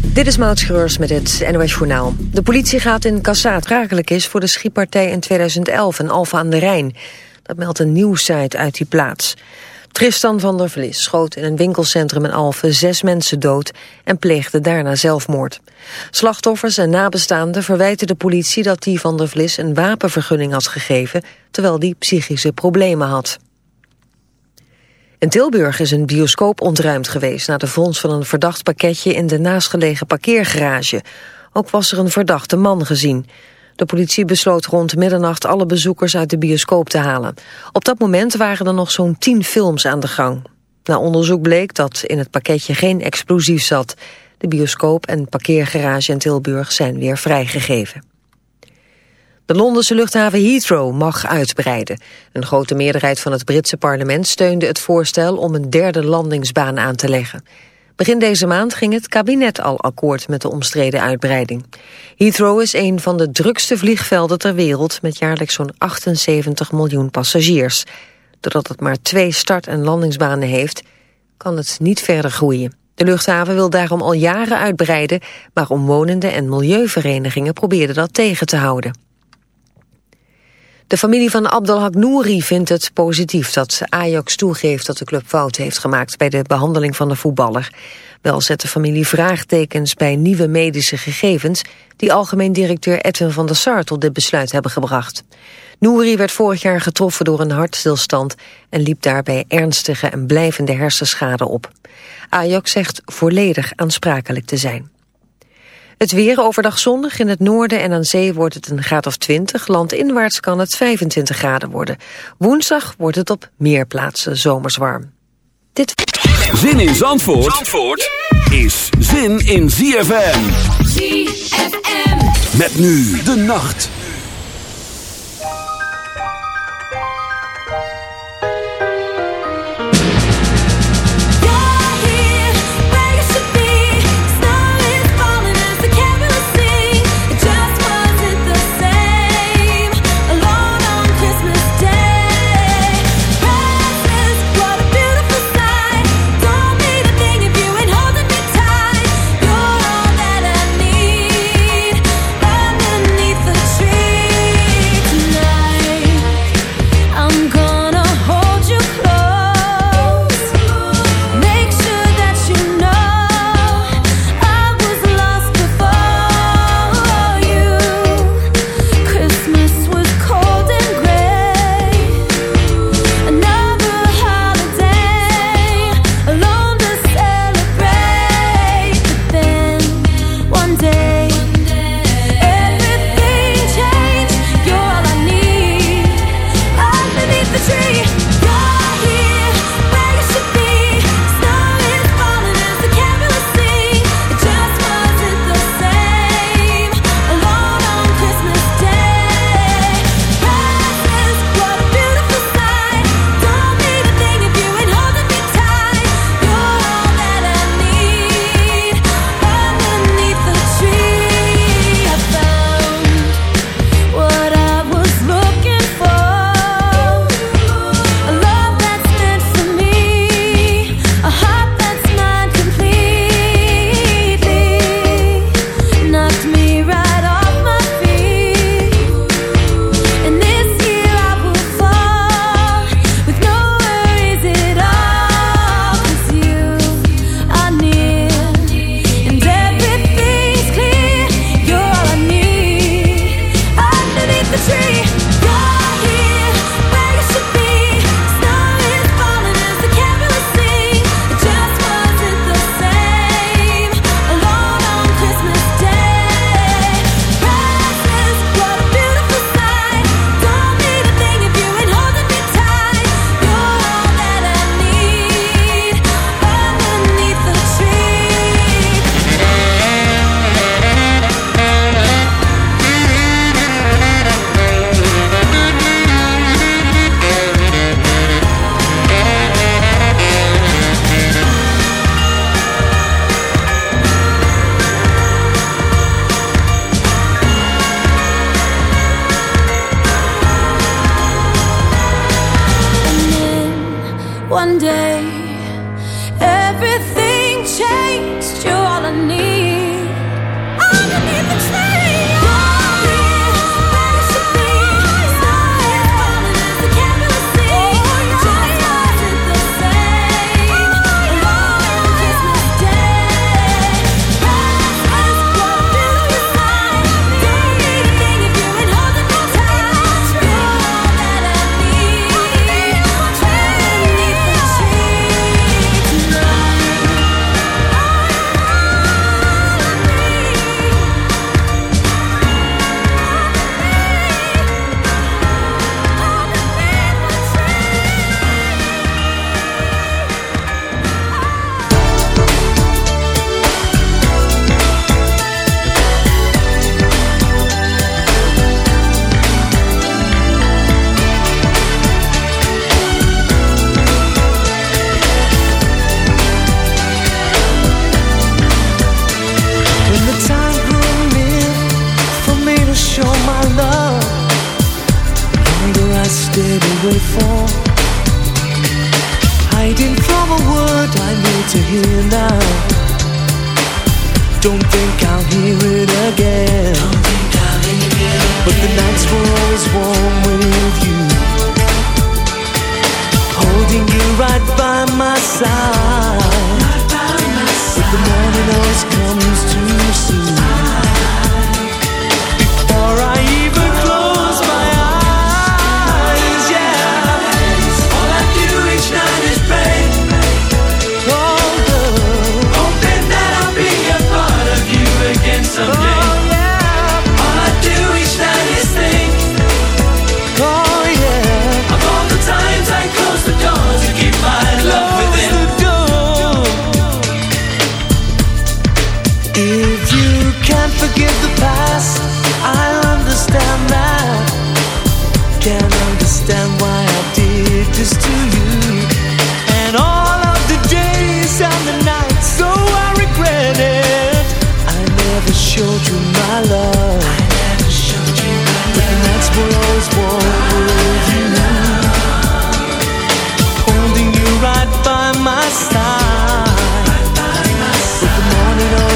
Dit is Maud met het NOS Journaal. De politie gaat in Kassaat rakelijk is voor de schietpartij in 2011 in Alfa aan de Rijn. Dat meldt een nieuwssite uit die plaats. Tristan van der Vlis schoot in een winkelcentrum in Alphen zes mensen dood en pleegde daarna zelfmoord. Slachtoffers en nabestaanden verwijten de politie dat die van der Vlis een wapenvergunning had gegeven, terwijl die psychische problemen had. In Tilburg is een bioscoop ontruimd geweest... na de vondst van een verdacht pakketje in de naastgelegen parkeergarage. Ook was er een verdachte man gezien. De politie besloot rond middernacht alle bezoekers uit de bioscoop te halen. Op dat moment waren er nog zo'n tien films aan de gang. Na onderzoek bleek dat in het pakketje geen explosief zat. De bioscoop en parkeergarage in Tilburg zijn weer vrijgegeven. De Londense luchthaven Heathrow mag uitbreiden. Een grote meerderheid van het Britse parlement steunde het voorstel om een derde landingsbaan aan te leggen. Begin deze maand ging het kabinet al akkoord met de omstreden uitbreiding. Heathrow is een van de drukste vliegvelden ter wereld met jaarlijks zo'n 78 miljoen passagiers. Doordat het maar twee start- en landingsbanen heeft, kan het niet verder groeien. De luchthaven wil daarom al jaren uitbreiden, maar omwonenden en milieuverenigingen probeerden dat tegen te houden. De familie van Abdelhak Nouri vindt het positief dat Ajax toegeeft dat de club fout heeft gemaakt bij de behandeling van de voetballer. Wel zet de familie vraagtekens bij nieuwe medische gegevens die algemeen directeur Edwin van der Sar tot dit besluit hebben gebracht. Nouri werd vorig jaar getroffen door een hartstilstand en liep daarbij ernstige en blijvende hersenschade op. Ajax zegt volledig aansprakelijk te zijn. Het weer overdag zonnig. In het noorden en aan zee wordt het een graad of 20. Landinwaarts kan het 25 graden worden. Woensdag wordt het op meer plaatsen zomers warm. Dit... Zin in Zandvoort, Zandvoort is zin in ZFM. ZFM. Met nu de nacht.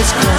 It's cold.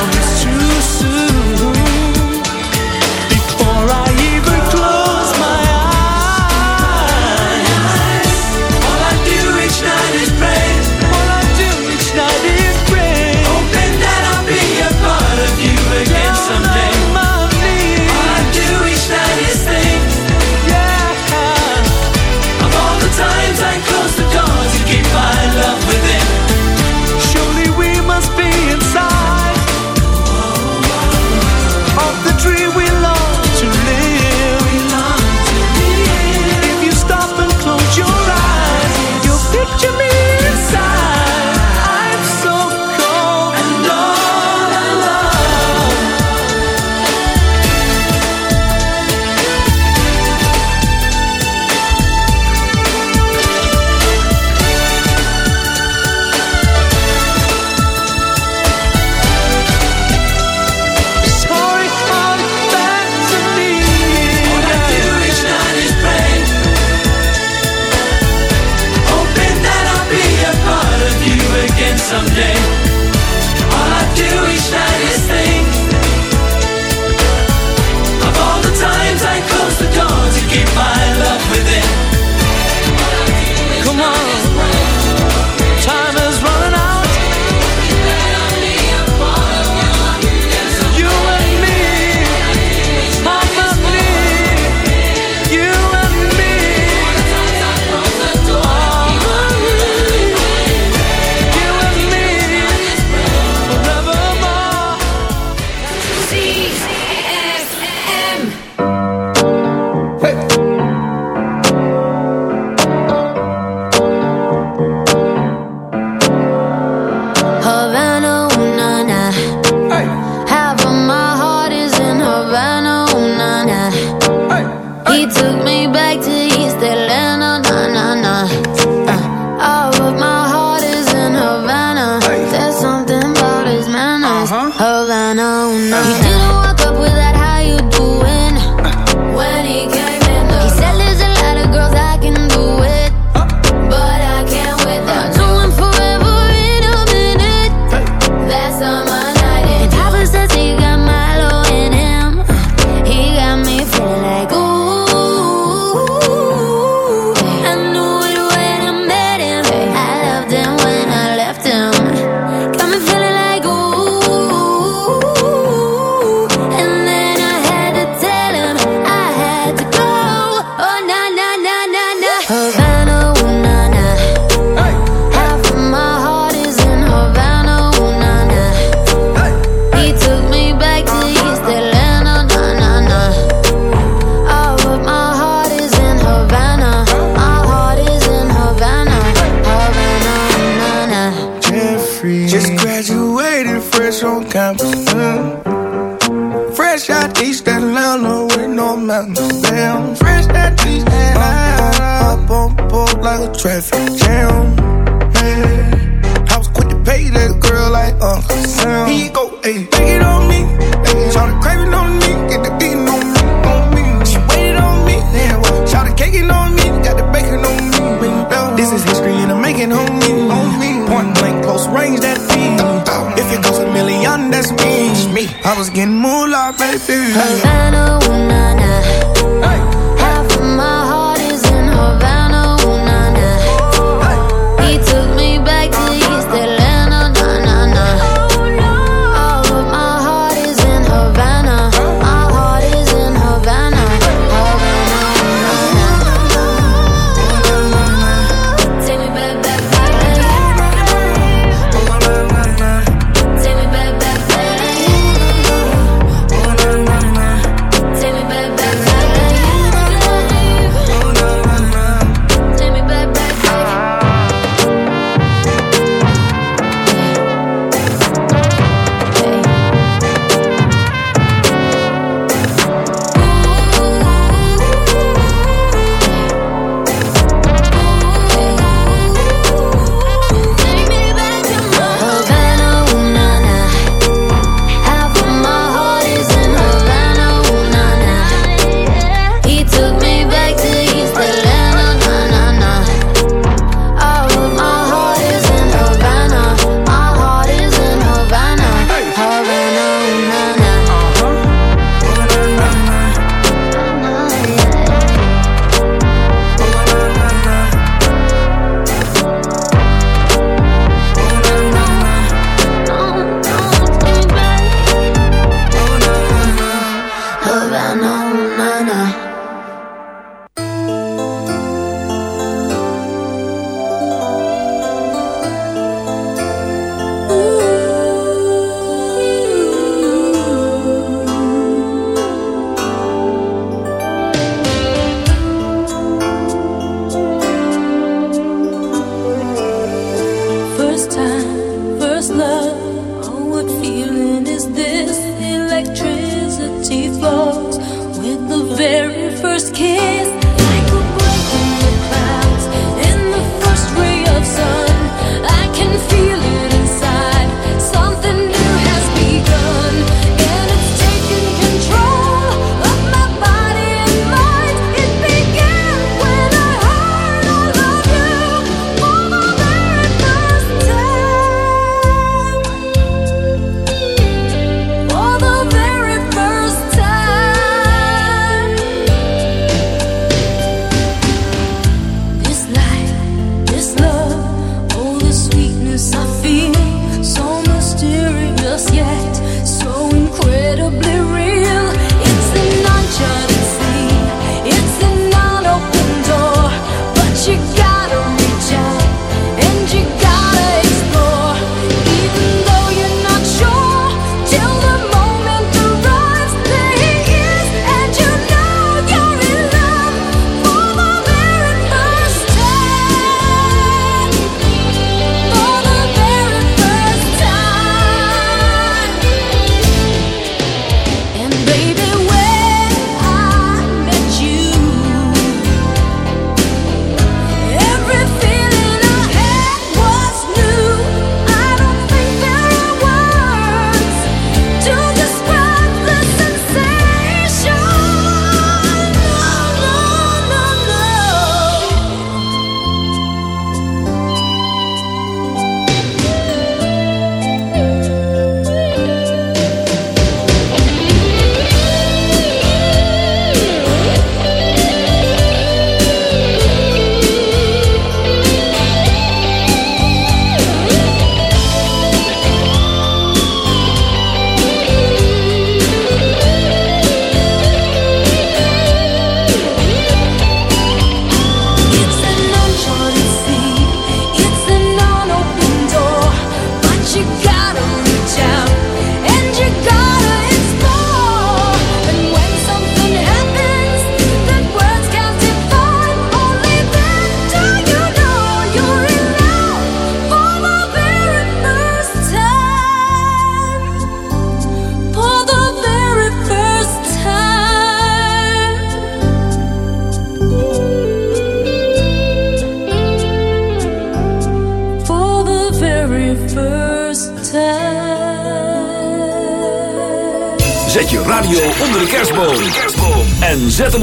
Young, that's me. me. I was getting moolah, baby. Havana, ooh, nah, nah.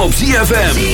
op ZFM.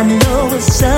I know it's sun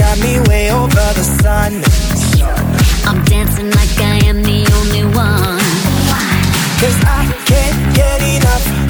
got me way over the sun. I'm dancing like I am the only one. Cause I can't get enough.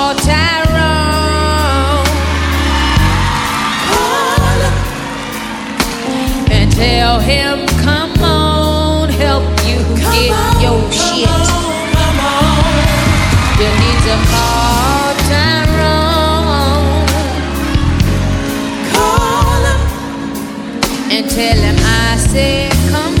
tell him, come on, help you get your shit. You need to call Tyrone Call him. and tell him I said, come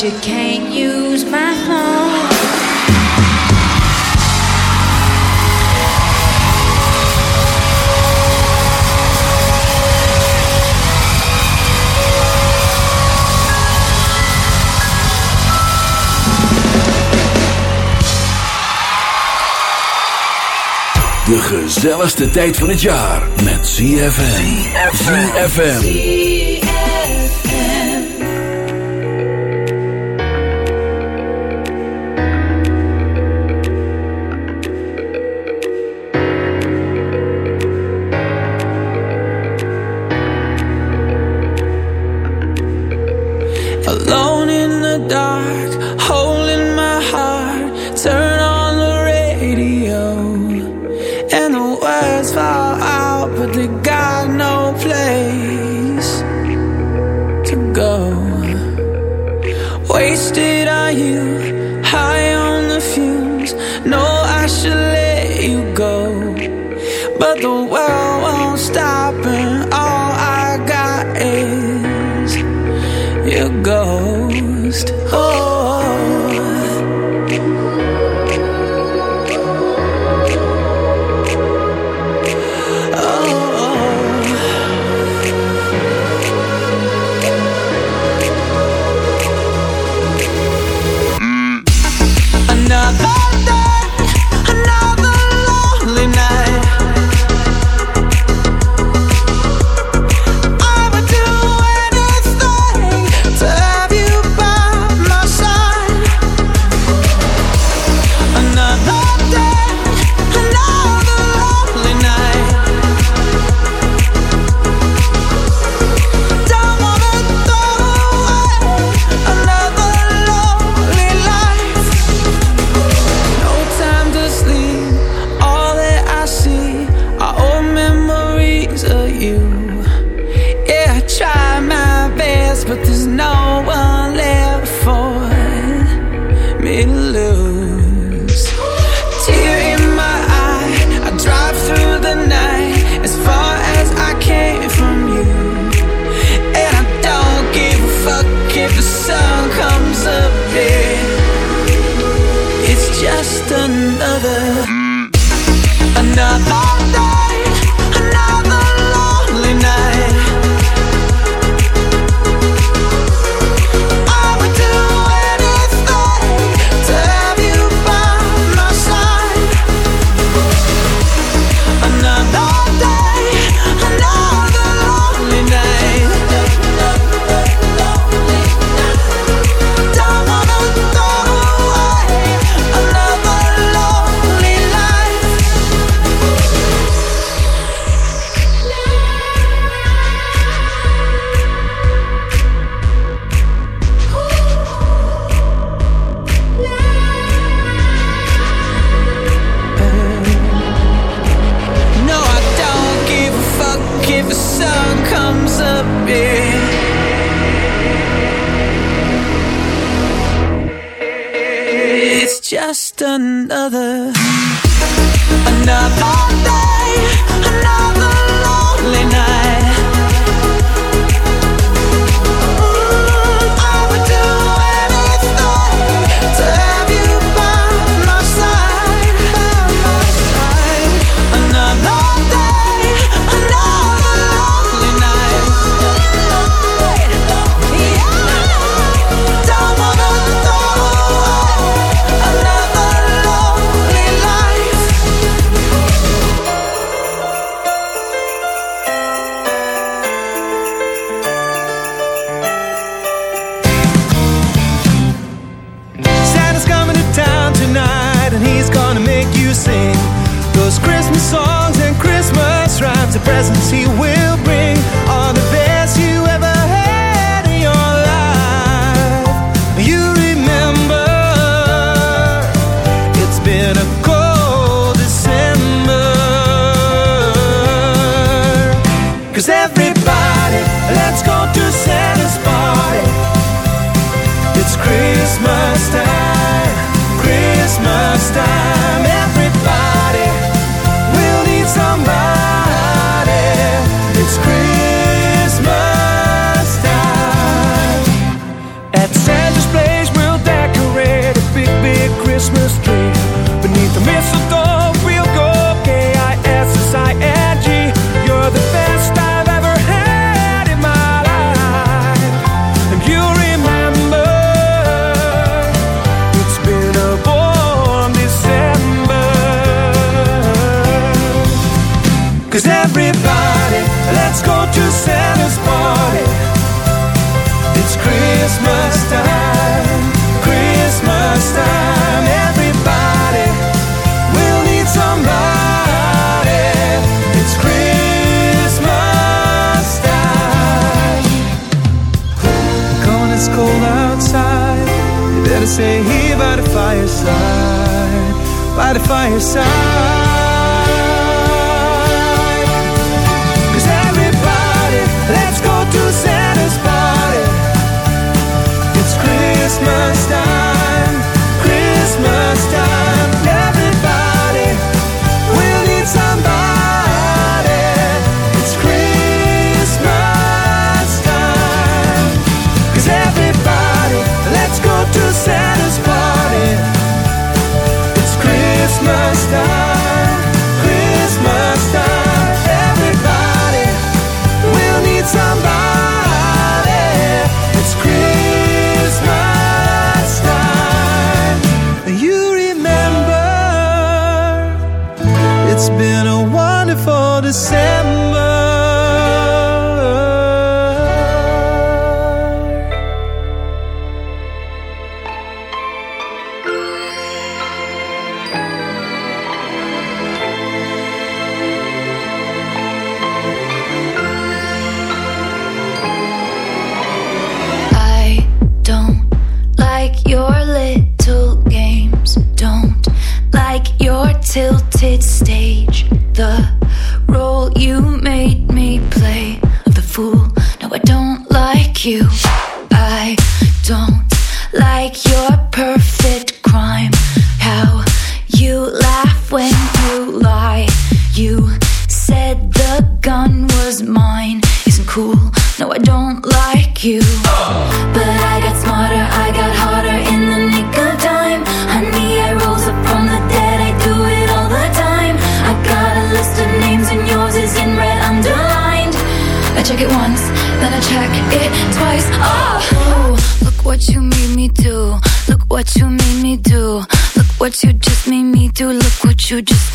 but you can't use my phone. De gezelligste tijd van het jaar met CFM. CFM.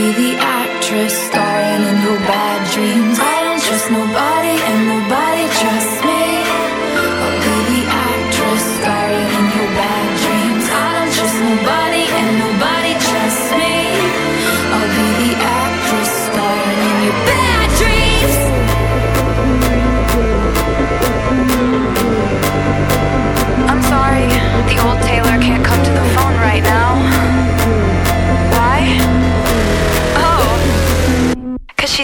be the actress star.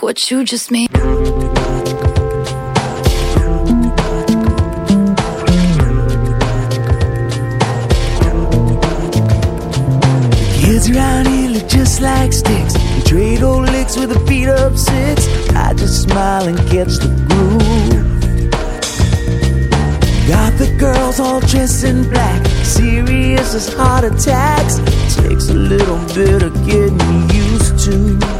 Look what you just made. Kids around here look just like sticks. You trade old licks with a beat up six. I just smile and catch the groove. Got the girls all dressed in black, serious as heart attacks. Takes a little bit of getting used to.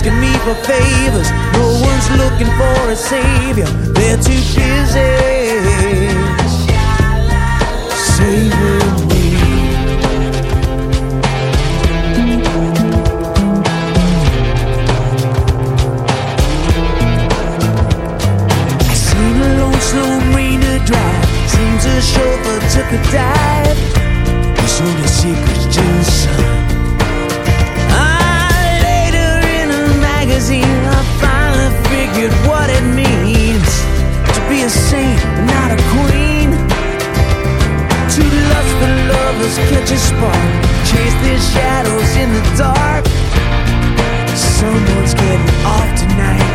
Asking me for favors. No one's looking for a savior. They're too busy saving me. I seen a lone slow marina drive. Seems a chauffeur took a dive. There's only secrets to the. Magazine, I finally figured what it means to be a saint, not a queen. Two lustful lovers catch a spark, chase their shadows in the dark. Someone's getting off tonight.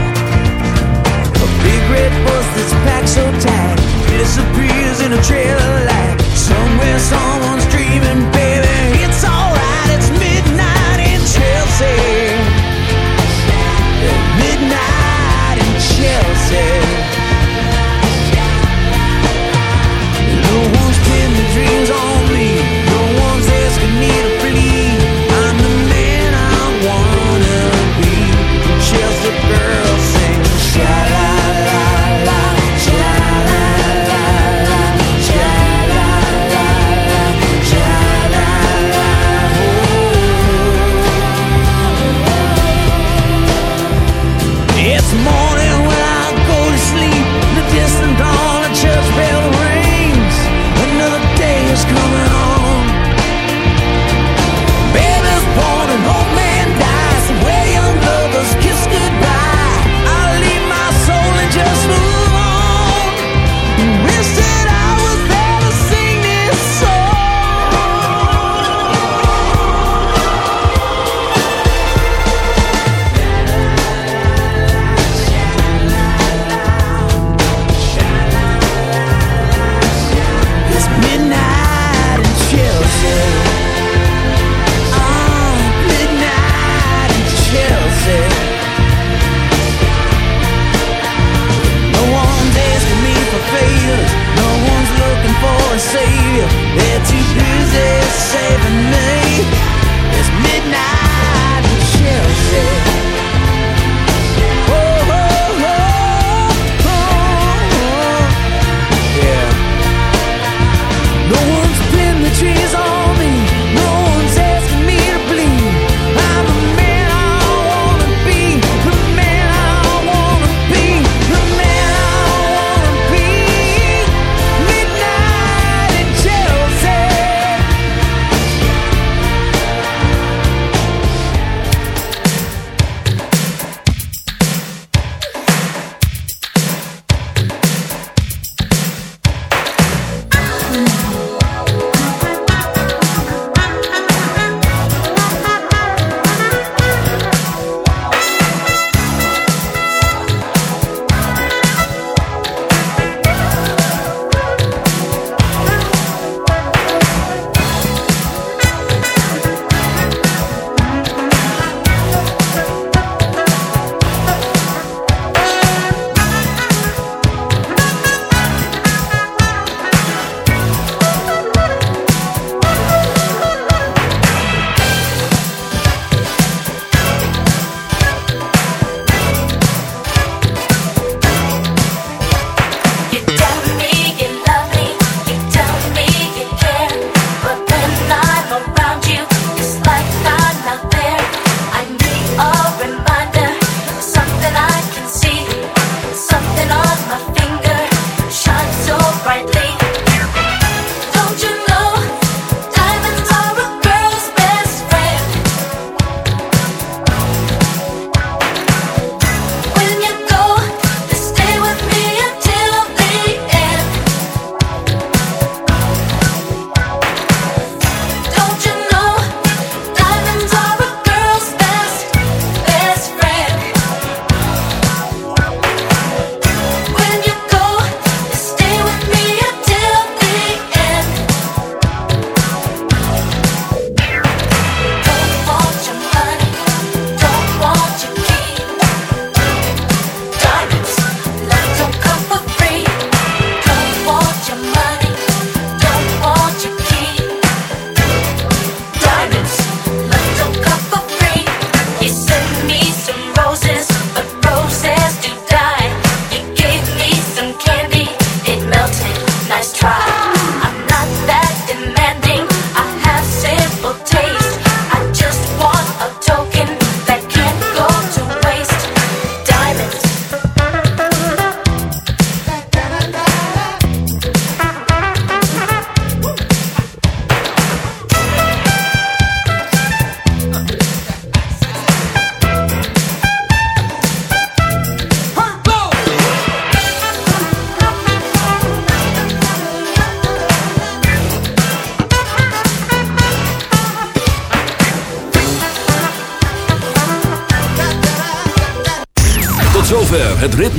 A big red bus that's packed so tight disappears in a trail of light. Somewhere someone's dreaming,